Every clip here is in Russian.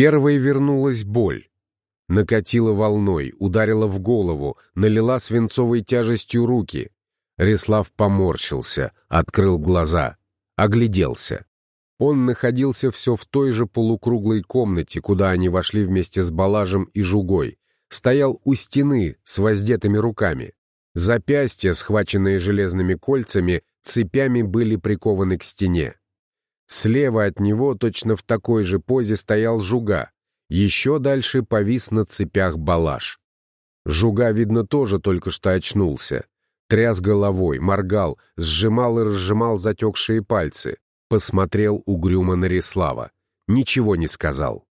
Первой вернулась боль. Накатила волной, ударила в голову, налила свинцовой тяжестью руки. Реслав поморщился, открыл глаза, огляделся. Он находился все в той же полукруглой комнате, куда они вошли вместе с Балажем и Жугой. Стоял у стены с воздетыми руками. Запястья, схваченные железными кольцами, цепями были прикованы к стене. Слева от него, точно в такой же позе, стоял Жуга. Еще дальше повис на цепях Балаш. Жуга, видно, тоже только что очнулся. Тряс головой, моргал, сжимал и разжимал затекшие пальцы посмотрел угрюмо на Рислава. Ничего не сказал.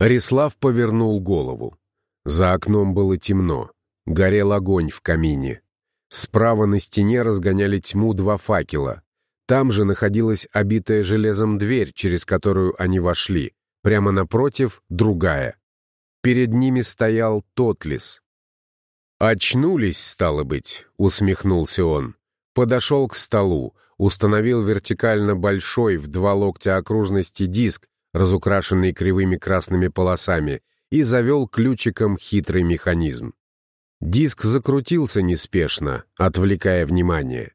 Рислав повернул голову. За окном было темно. Горел огонь в камине. Справа на стене разгоняли тьму два факела. Там же находилась обитая железом дверь, через которую они вошли. Прямо напротив — другая. Перед ними стоял Тотлис. «Очнулись, стало быть», — усмехнулся он. Подошел к столу, установил вертикально большой в два локтя окружности диск, разукрашенный кривыми красными полосами, и завел ключиком хитрый механизм. Диск закрутился неспешно, отвлекая внимание.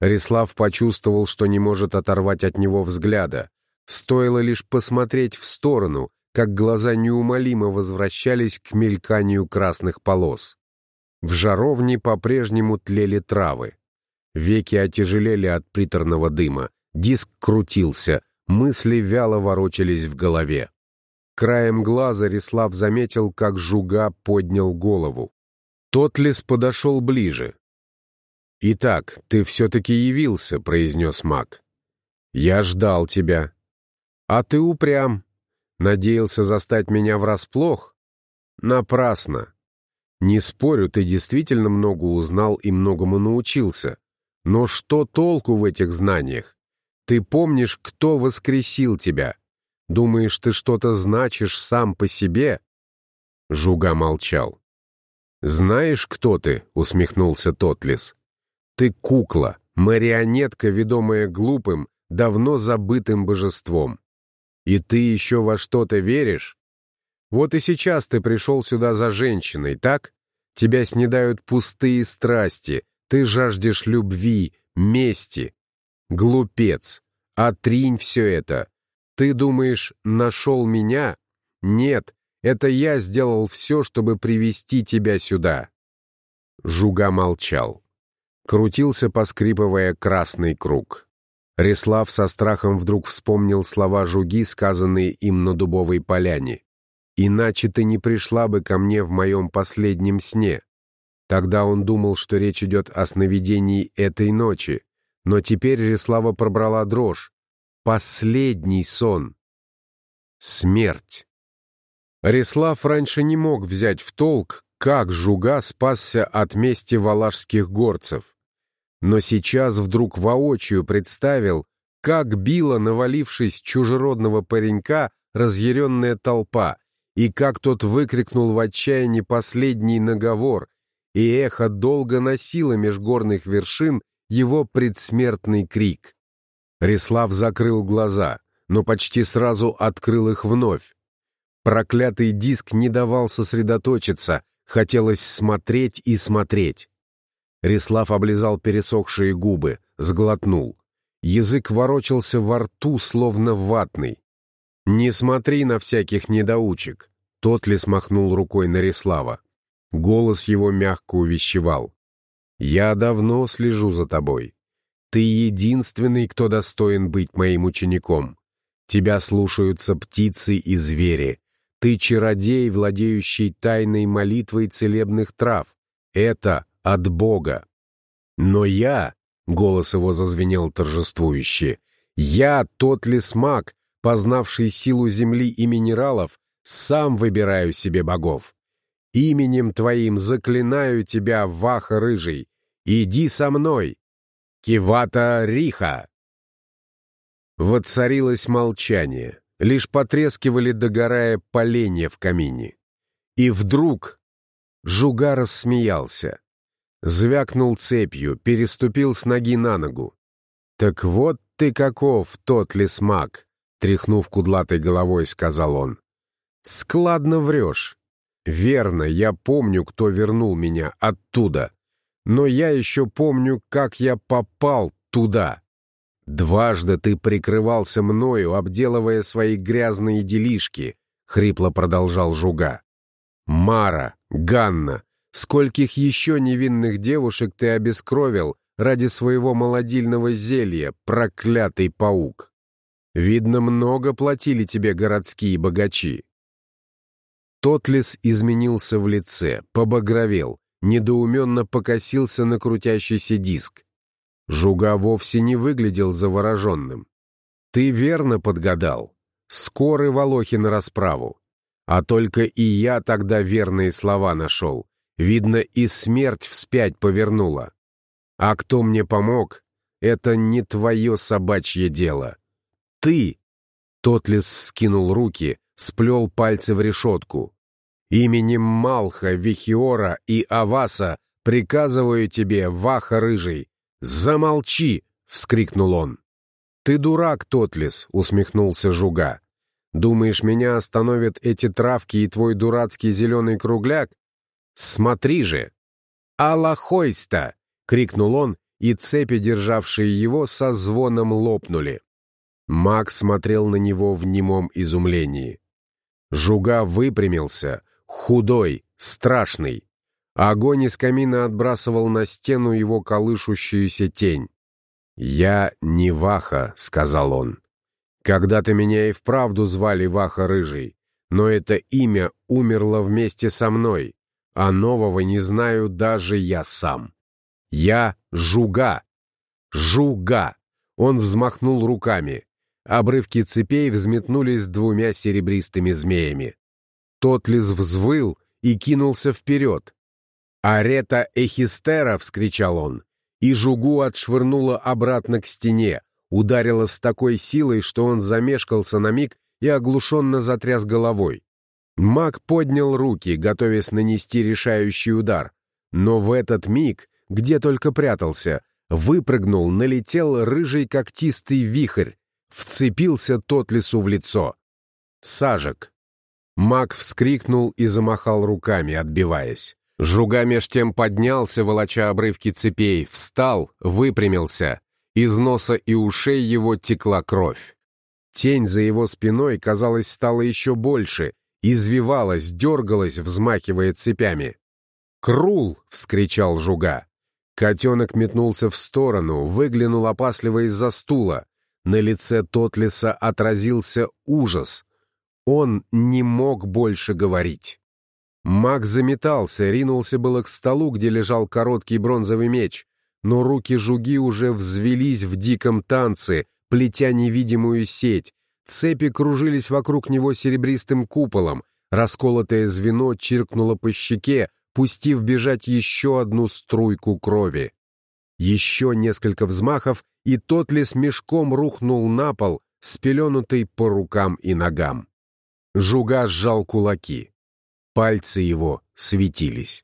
Рислав почувствовал, что не может оторвать от него взгляда. Стоило лишь посмотреть в сторону, как глаза неумолимо возвращались к мельканию красных полос. В жаровне по-прежнему тлели травы. Веки отяжелели от приторного дыма, диск крутился, мысли вяло ворочались в голове. Краем глаза Рислав заметил, как Жуга поднял голову. Тотлис подошел ближе. «Итак, ты все-таки явился», — произнес маг. «Я ждал тебя». «А ты упрям. Надеялся застать меня врасплох?» «Напрасно. Не спорю, ты действительно много узнал и многому научился. Но что толку в этих знаниях? Ты помнишь, кто воскресил тебя? Думаешь, ты что-то значишь сам по себе?» Жуга молчал. «Знаешь, кто ты?» — усмехнулся Тотлис. «Ты кукла, марионетка, ведомая глупым, давно забытым божеством. И ты еще во что-то веришь? Вот и сейчас ты пришел сюда за женщиной, так? Тебя снедают пустые страсти, ты жаждешь любви, мести. Глупец. Отринь все это. Ты думаешь, нашел меня? Нет, это я сделал все, чтобы привести тебя сюда. Жуга молчал. Крутился, поскрипывая красный круг. Реслав со страхом вдруг вспомнил слова Жуги, сказанные им на дубовой поляне. «Иначе ты не пришла бы ко мне в моем последнем сне. Тогда он думал, что речь идет о сновидении этой ночи, но теперь Реслава пробрала дрожь. Последний сон. Смерть. Реслав раньше не мог взять в толк, как Жуга спасся от мести валашских горцев. Но сейчас вдруг воочию представил, как била, навалившись чужеродного паренька, разъяренная толпа, и как тот выкрикнул в отчаянии последний наговор, и эхо долго носило меж горных вершин его предсмертный крик. Реслав закрыл глаза, но почти сразу открыл их вновь. Проклятый диск не давал сосредоточиться, хотелось смотреть и смотреть. Реслав облизал пересохшие губы, сглотнул. Язык ворочался во рту, словно ватный. «Не смотри на всяких недоучек», — тот ли смахнул рукой на Реслава. Голос его мягко увещевал. «Я давно слежу за тобой. Ты единственный, кто достоин быть моим учеником. Тебя слушаются птицы и звери. Ты чародей, владеющий тайной молитвой целебных трав. Это от Бога. Но я, — голос его зазвенел торжествующе, — я тот лесмак, познавший силу земли и минералов, сам выбираю себе богов. Именем твоим заклинаю тебя, Ваха Рыжий, иди со мной, Кивата Риха!» Воцарилось молчание, лишь потрескивали, догорая поленья в камине. И вдруг Жуга рассмеялся, звякнул цепью, переступил с ноги на ногу. «Так вот ты каков, тот лесмак!» — тряхнув кудлатой головой, сказал он. Складно врешь. Верно, я помню, кто вернул меня оттуда. Но я еще помню, как я попал туда. Дважды ты прикрывался мною, обделывая свои грязные делишки, — хрипло продолжал Жуга. Мара, Ганна, скольких еще невинных девушек ты обескровил ради своего молодильного зелья, проклятый паук. Видно, много платили тебе городские богачи. Тотлис изменился в лице, побагровел, недоуменно покосился на крутящийся диск. Жуга вовсе не выглядел завороженным. «Ты верно подгадал. Скоры Волохи на расправу. А только и я тогда верные слова нашел. Видно, и смерть вспять повернула. А кто мне помог, это не твое собачье дело. Ты!» Тотлис вскинул руки, сплел пальцы в решетку. «Именем Малха, Вихиора и Аваса приказываю тебе, Ваха Рыжий, «Замолчи!» — вскрикнул он. «Ты дурак, Тотлис!» — усмехнулся Жуга. «Думаешь, меня остановят эти травки и твой дурацкий зеленый кругляк? Смотри же!» «Аллахойста!» — крикнул он, и цепи, державшие его, со звоном лопнули. Маг смотрел на него в немом изумлении. Жуга выпрямился, худой, страшный. Огонь из камина отбрасывал на стену его колышущуюся тень. «Я не Ваха», — сказал он. «Когда-то меня и вправду звали Ваха Рыжий, но это имя умерло вместе со мной, а нового не знаю даже я сам. Я Жуга. Жуга!» Он взмахнул руками. Обрывки цепей взметнулись двумя серебристыми змеями. Тотлис взвыл и кинулся вперед. «Арета Эхистера!» — вскричал он. И жугу отшвырнула обратно к стене, ударила с такой силой, что он замешкался на миг и оглушенно затряс головой. Маг поднял руки, готовясь нанести решающий удар. Но в этот миг, где только прятался, выпрыгнул, налетел рыжий когтистый вихрь, вцепился тот лесу в лицо. Сажек. Маг вскрикнул и замахал руками, отбиваясь. Жуга меж тем поднялся, волоча обрывки цепей, встал, выпрямился. Из носа и ушей его текла кровь. Тень за его спиной, казалось, стала еще больше, извивалась, дергалась, взмахивая цепями. «Крул!» — вскричал Жуга. Котенок метнулся в сторону, выглянул опасливо из-за стула. На лице Тотлиса отразился ужас. Он не мог больше говорить. Маг заметался, ринулся было к столу, где лежал короткий бронзовый меч, но руки жуги уже взвелись в диком танце, плетя невидимую сеть. Цепи кружились вокруг него серебристым куполом, расколотое звено чиркнуло по щеке, пустив бежать еще одну струйку крови. Еще несколько взмахов, и тот ли с мешком рухнул на пол, спеленутый по рукам и ногам. Жуга сжал кулаки. Пальцы его светились.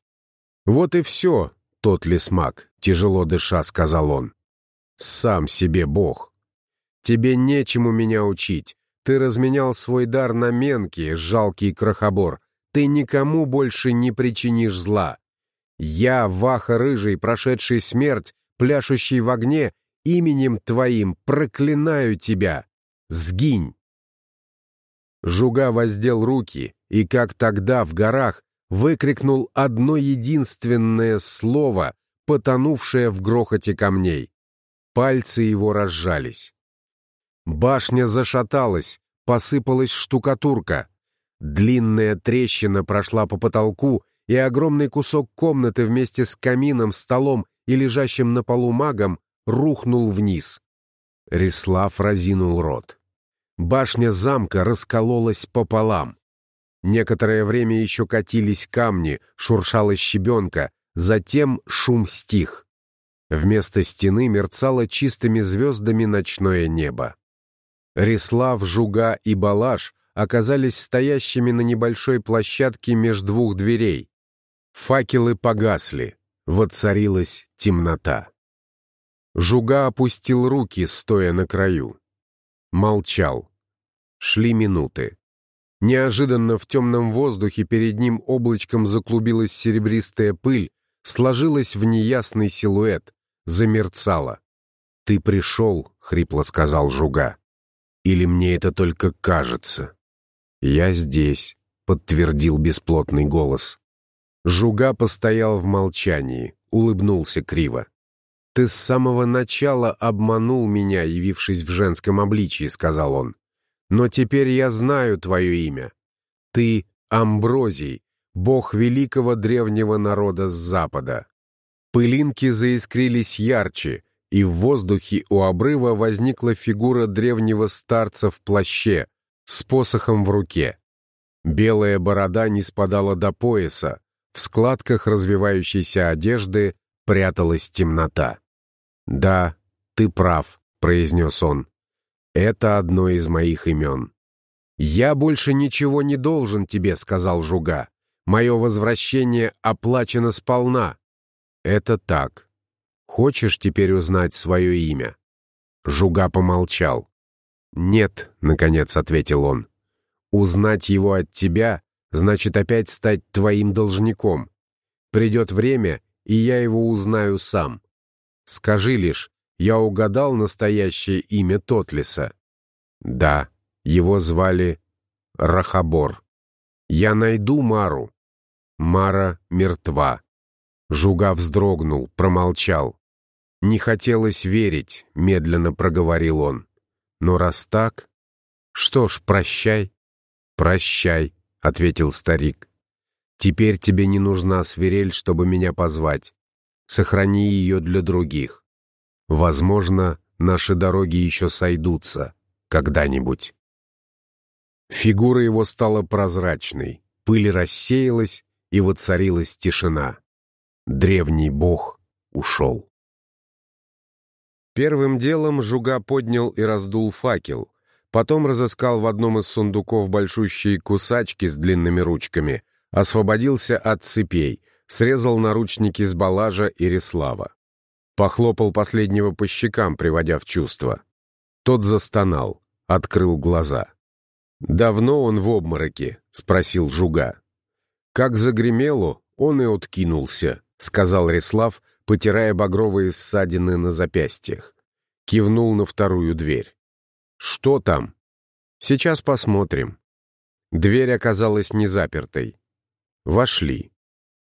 «Вот и все, тот лесмак», — тяжело дыша сказал он. «Сам себе бог. Тебе нечему меня учить. Ты разменял свой дар на менки, жалкий крохобор. Ты никому больше не причинишь зла. Я, Ваха Рыжий, прошедший смерть, пляшущий в огне, именем твоим проклинаю тебя. Сгинь!» Жуга воздел руки, и как тогда в горах выкрикнул одно единственное слово, потонувшее в грохоте камней. Пальцы его разжались. Башня зашаталась, посыпалась штукатурка. Длинная трещина прошла по потолку, и огромный кусок комнаты вместе с камином, столом и лежащим на полу магом рухнул вниз. Рислав разинул рот. Башня замка раскололась пополам. Некоторое время еще катились камни, шуршала щебенка, затем шум стих. Вместо стены мерцало чистыми звездами ночное небо. Реслав, Жуга и Балаш оказались стоящими на небольшой площадке между двух дверей. Факелы погасли, воцарилась темнота. Жуга опустил руки, стоя на краю. Молчал. Шли минуты. Неожиданно в темном воздухе перед ним облачком заклубилась серебристая пыль, сложилась в неясный силуэт, замерцала. «Ты пришел», — хрипло сказал Жуга. «Или мне это только кажется?» «Я здесь», — подтвердил бесплотный голос. Жуга постоял в молчании, улыбнулся криво. «Ты с самого начала обманул меня, явившись в женском обличии», — сказал он. «Но теперь я знаю твое имя. Ты Амброзий, бог великого древнего народа с запада». Пылинки заискрились ярче, и в воздухе у обрыва возникла фигура древнего старца в плаще, с посохом в руке. Белая борода не спадала до пояса, в складках развивающейся одежды пряталась темнота. «Да, ты прав», — произнес он. «Это одно из моих имен». «Я больше ничего не должен тебе», — сказал Жуга. «Мое возвращение оплачено сполна». «Это так. Хочешь теперь узнать свое имя?» Жуга помолчал. «Нет», — наконец ответил он. «Узнать его от тебя значит опять стать твоим должником. Придет время, и я его узнаю сам. Скажи лишь, я угадал настоящее имя Тотлиса?» «Да, его звали Рахабор. Я найду Мару. Мара мертва». Жуга вздрогнул, промолчал. «Не хотелось верить», — медленно проговорил он. Но раз так... Что ж, прощай. Прощай, — ответил старик. Теперь тебе не нужна свирель, чтобы меня позвать. Сохрани ее для других. Возможно, наши дороги еще сойдутся когда-нибудь. Фигура его стала прозрачной, пыль рассеялась, и воцарилась тишина. Древний бог ушел. Первым делом Жуга поднял и раздул факел, потом разыскал в одном из сундуков большущие кусачки с длинными ручками, освободился от цепей, срезал наручники с Балажа и Реслава. Похлопал последнего по щекам, приводя в чувство. Тот застонал, открыл глаза. «Давно он в обмороке?» — спросил Жуга. «Как загремело, он и откинулся», — сказал Реслав, — потирая багровые ссадины на запястьях. Кивнул на вторую дверь. «Что там?» «Сейчас посмотрим». Дверь оказалась незапертой. Вошли.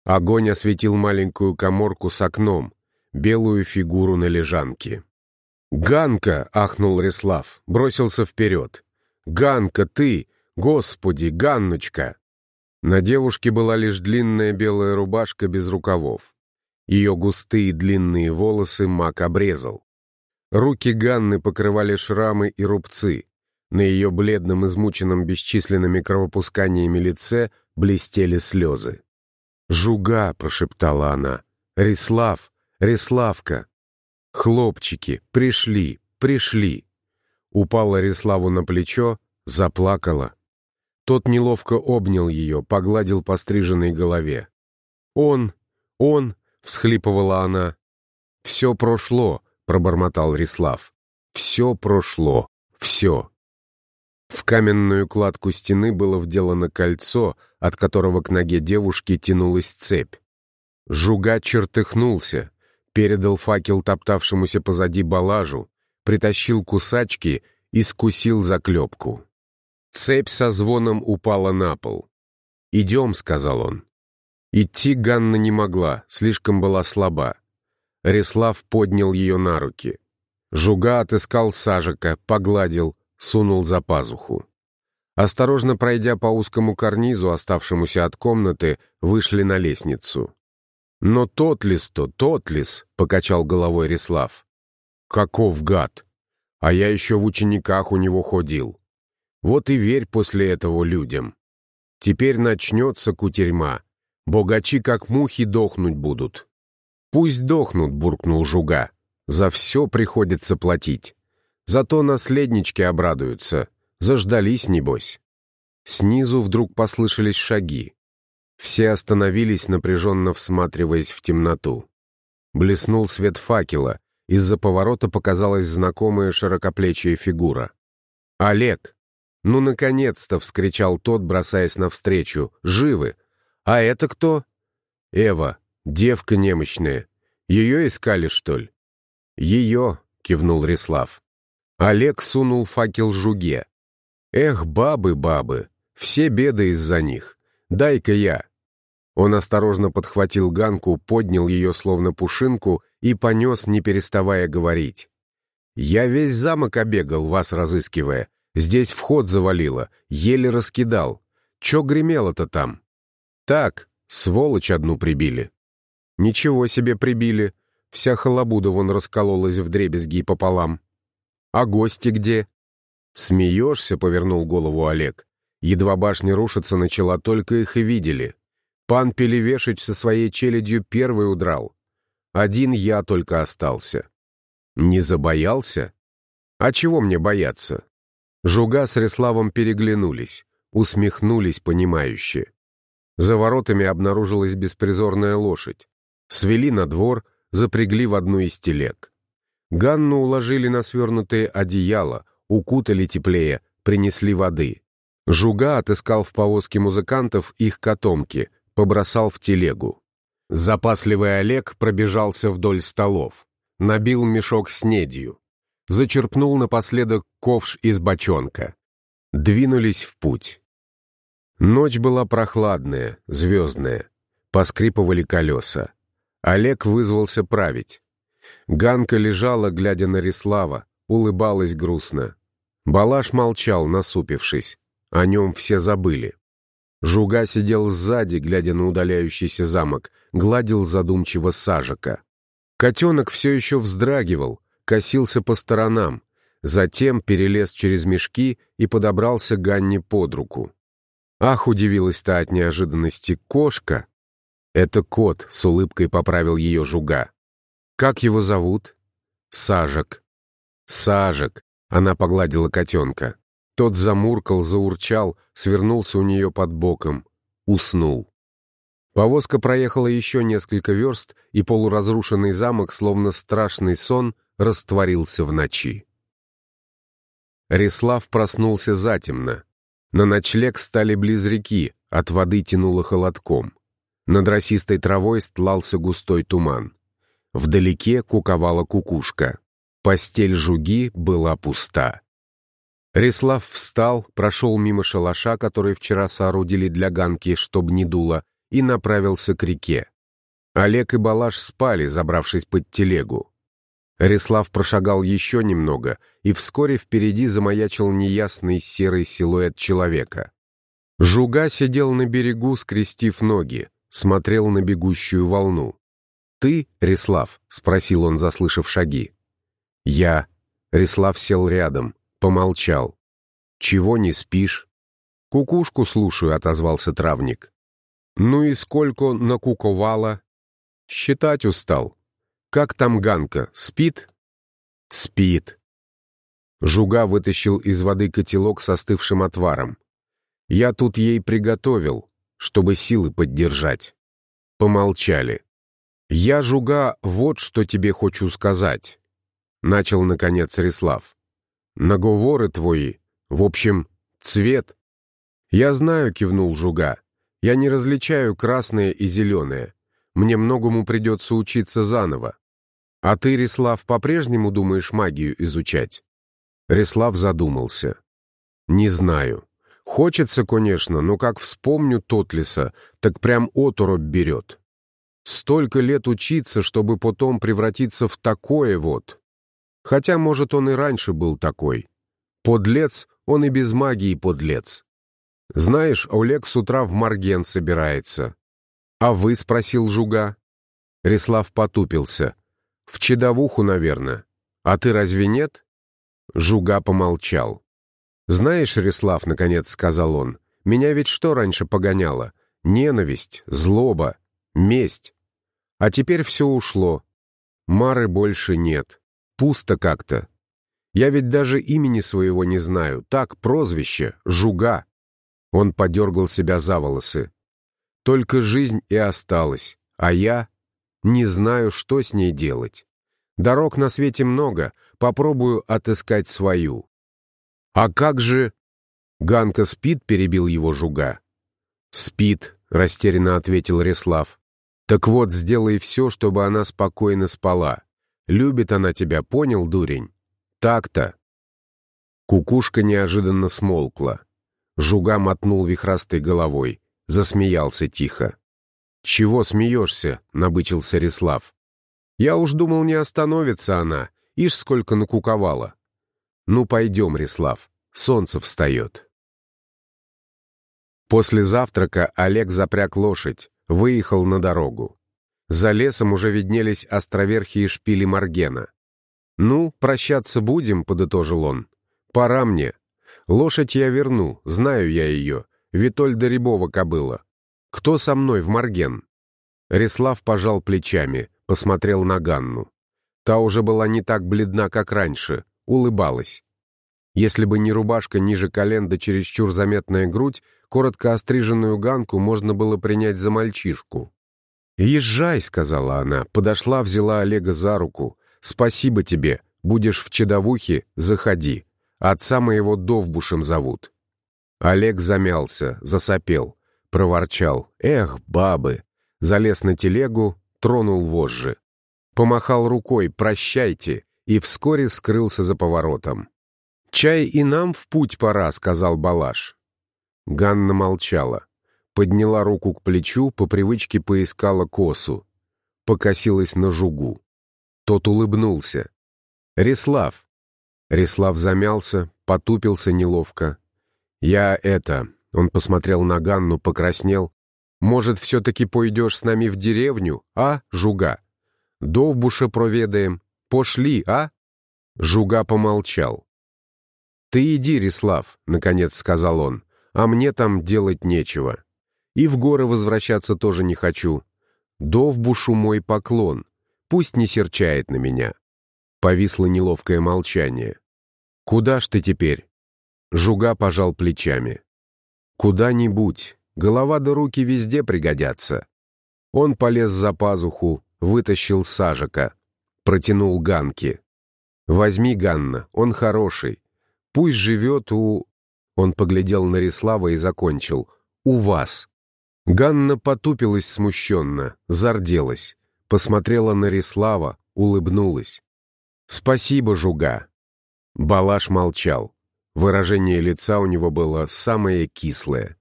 Огонь осветил маленькую коморку с окном, белую фигуру на лежанке. «Ганка!» — ахнул Реслав, бросился вперед. «Ганка, ты! Господи, Ганночка!» На девушке была лишь длинная белая рубашка без рукавов. Ее густые длинные волосы маг обрезал. Руки Ганны покрывали шрамы и рубцы. На ее бледном, измученном бесчисленными кровопусканиями лице блестели слезы. «Жуга!» — прошептала она. «Рислав! Риславка!» «Хлопчики! Пришли! Пришли!» Упала Риславу на плечо, заплакала. Тот неловко обнял ее, погладил по стриженной голове. «Он! Он!» — всхлипывала она. «Все прошло», — пробормотал Рислав. «Все прошло. Все». В каменную кладку стены было вделано кольцо, от которого к ноге девушки тянулась цепь. Жуга чертыхнулся, передал факел топтавшемуся позади балажу, притащил кусачки и скусил заклепку. Цепь со звоном упала на пол. «Идем», — сказал он. Идти Ганна не могла, слишком была слаба. Реслав поднял ее на руки. Жуга отыскал сажика, погладил, сунул за пазуху. Осторожно пройдя по узкому карнизу, оставшемуся от комнаты, вышли на лестницу. «Но тот лис-то, тот лис!» — покачал головой Реслав. «Каков гад! А я еще в учениках у него ходил. Вот и верь после этого людям. Теперь начнется кутерьма, Богачи как мухи дохнуть будут. Пусть дохнут, буркнул Жуга. За все приходится платить. Зато наследнички обрадуются. Заждались, небось. Снизу вдруг послышались шаги. Все остановились, напряженно всматриваясь в темноту. Блеснул свет факела. Из-за поворота показалась знакомая широкоплечья фигура. «Олег!» «Ну, наконец-то!» — вскричал тот, бросаясь навстречу. «Живы! А это кто?» «Эва, девка немощная. Ее искали, что ли?» «Ее!» — кивнул Рислав. Олег сунул факел жуге. «Эх, бабы, бабы! Все беды из-за них. Дай-ка я!» Он осторожно подхватил Ганку, поднял ее словно пушинку и понес, не переставая говорить. «Я весь замок обегал, вас разыскивая. Здесь вход завалило, еле раскидал. Че гремело-то там?» «Так, сволочь одну прибили». «Ничего себе прибили. Вся халабуда вон раскололась в дребезги пополам». «А гости где?» «Смеешься?» — повернул голову Олег. Едва башня рушиться начала, только их и видели. Пан Пелевешич со своей челядью первый удрал. Один я только остался. Не забоялся? А чего мне бояться? Жуга с Реславом переглянулись, усмехнулись понимающе. За воротами обнаружилась беспризорная лошадь. Свели на двор, запрягли в одну из телег. Ганну уложили на свернутые одеяла, укутали теплее, принесли воды. Жуга отыскал в повозке музыкантов их котомки, побросал в телегу. Запасливый Олег пробежался вдоль столов, набил мешок с недью, зачерпнул напоследок ковш из бочонка. Двинулись в путь. Ночь была прохладная, звездная. Поскрипывали колеса. Олег вызвался править. Ганка лежала, глядя на Рислава, улыбалась грустно. Балаш молчал, насупившись. О нем все забыли. Жуга сидел сзади, глядя на удаляющийся замок, гладил задумчиво сажика. Котенок все еще вздрагивал, косился по сторонам, затем перелез через мешки и подобрался Ганне под руку. Ах, удивилась-то от неожиданности кошка. Это кот, с улыбкой поправил ее жуга. Как его зовут? Сажик. Сажик, она погладила котенка. Тот замуркал, заурчал, свернулся у нее под боком. Уснул. Повозка проехала еще несколько верст, и полуразрушенный замок, словно страшный сон, растворился в ночи. Рислав проснулся затемно. На ночлег стали близ реки, от воды тянуло холодком. Над росистой травой стлался густой туман. Вдалеке куковала кукушка. Постель жуги была пуста. Рислав встал, прошел мимо шалаша, который вчера соорудили для Ганки, чтоб не дуло, и направился к реке. Олег и Балаш спали, забравшись под телегу. Рислав прошагал еще немного, и вскоре впереди замаячил неясный серый силуэт человека. Жуга сидел на берегу, скрестив ноги, смотрел на бегущую волну. «Ты, Рислав?» — спросил он, заслышав шаги. «Я». Рислав сел рядом. Помолчал. «Чего не спишь?» «Кукушку слушаю», — отозвался травник. «Ну и сколько накуковала?» «Считать устал. Как там Ганка, спит?» «Спит». Жуга вытащил из воды котелок с остывшим отваром. «Я тут ей приготовил, чтобы силы поддержать». Помолчали. «Я, Жуга, вот что тебе хочу сказать», — начал, наконец, Рислав. Наговоры твои. В общем, цвет. Я знаю, кивнул Жуга. Я не различаю красное и зеленое. Мне многому придется учиться заново. А ты, Рислав, по-прежнему думаешь магию изучать? Рислав задумался. Не знаю. Хочется, конечно, но как вспомню Тотлиса, так прям оторопь берет. Столько лет учиться, чтобы потом превратиться в такое вот. Хотя, может, он и раньше был такой. Подлец, он и без магии подлец. Знаешь, Олег с утра в Марген собирается. А вы, спросил Жуга. Реслав потупился. В чедовуху, наверное. А ты разве нет? Жуга помолчал. «Знаешь, Реслав, — наконец сказал он, — меня ведь что раньше погоняло? Ненависть, злоба, месть. А теперь все ушло. Мары больше нет. Пусто как-то. Я ведь даже имени своего не знаю. Так, прозвище — Жуга. Он подергал себя за волосы. Только жизнь и осталась, а я не знаю, что с ней делать. Дорог на свете много, попробую отыскать свою. А как же... «Ганка спит?» — перебил его жуга. «Спит», — растерянно ответил Реслав. «Так вот, сделай все, чтобы она спокойно спала. Любит она тебя, понял, дурень? Так-то». Кукушка неожиданно смолкла. Жуга мотнул вихрастой головой, засмеялся тихо. «Чего смеешься?» — набычился Реслав. «Я уж думал, не остановится она. Ишь, сколько накуковала». «Ну, пойдем, Реслав, солнце встает». После завтрака Олег запряг лошадь, выехал на дорогу. За лесом уже виднелись островерхие шпили Маргена. «Ну, прощаться будем», — подытожил он. «Пора мне. Лошадь я верну, знаю я ее. Витольда Рябова кобыла. Кто со мной в Марген?» Реслав пожал плечами, посмотрел на Ганну. Та уже была не так бледна, как раньше, улыбалась. Если бы не рубашка ниже колен да чересчур заметная грудь, коротко остриженную Ганку можно было принять за мальчишку. «Езжай», — сказала она, подошла, взяла Олега за руку. «Спасибо тебе. Будешь в Чедовухе, заходи. Отца моего Довбушем зовут». Олег замялся, засопел, проворчал. «Эх, бабы!» Залез на телегу, тронул вожжи. Помахал рукой «Прощайте!» и вскоре скрылся за поворотом. «Чай и нам в путь пора», — сказал Балаш. Ганна молчала. Подняла руку к плечу, по привычке поискала косу. Покосилась на жугу. Тот улыбнулся. «Реслав!» Реслав замялся, потупился неловко. «Я это...» — он посмотрел на Ганну, покраснел. «Может, все-таки пойдешь с нами в деревню, а, Жуга? Довбуша проведаем. Пошли, а?» Жуга помолчал. «Ты иди, Реслав», — наконец сказал он, — «а мне там делать нечего. И в горы возвращаться тоже не хочу. Довбушу мой поклон. Пусть не серчает на меня». Повисло неловкое молчание. «Куда ж ты теперь?» Жуга пожал плечами. «Куда-нибудь. Голова да руки везде пригодятся». Он полез за пазуху, вытащил сажика, протянул Ганке. «Возьми, Ганна, он хороший. Пусть живет у...» Он поглядел на Рислава и закончил. «У вас». Ганна потупилась смущенно, зарделась, посмотрела на Рислава, улыбнулась. «Спасибо, Жуга». Балаш молчал. Выражение лица у него было самое кислое.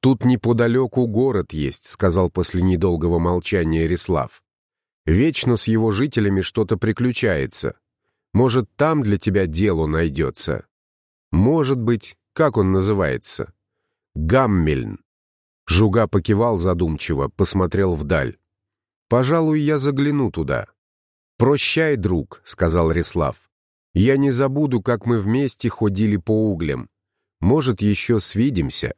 «Тут неподалеку город есть», — сказал после недолгого молчания Рислав. «Вечно с его жителями что-то приключается. Может, там для тебя дело найдется. Может быть, как он называется? Гаммельн». Жуга покивал задумчиво, посмотрел вдаль. «Пожалуй, я загляну туда». «Прощай, друг», — сказал Рислав. «Я не забуду, как мы вместе ходили по углям. Может, еще свидимся».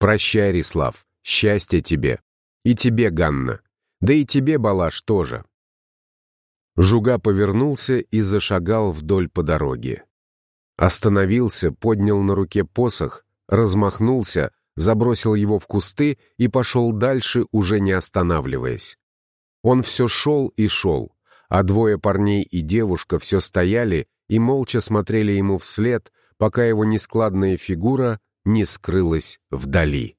«Прощай, Рислав, счастья тебе. И тебе, Ганна. Да и тебе, Балаш, тоже». Жуга повернулся и зашагал вдоль по дороге. Остановился, поднял на руке посох, размахнулся, забросил его в кусты и пошел дальше, уже не останавливаясь. Он все шел и шел, а двое парней и девушка все стояли и молча смотрели ему вслед, пока его нескладная фигура не скрылась вдали.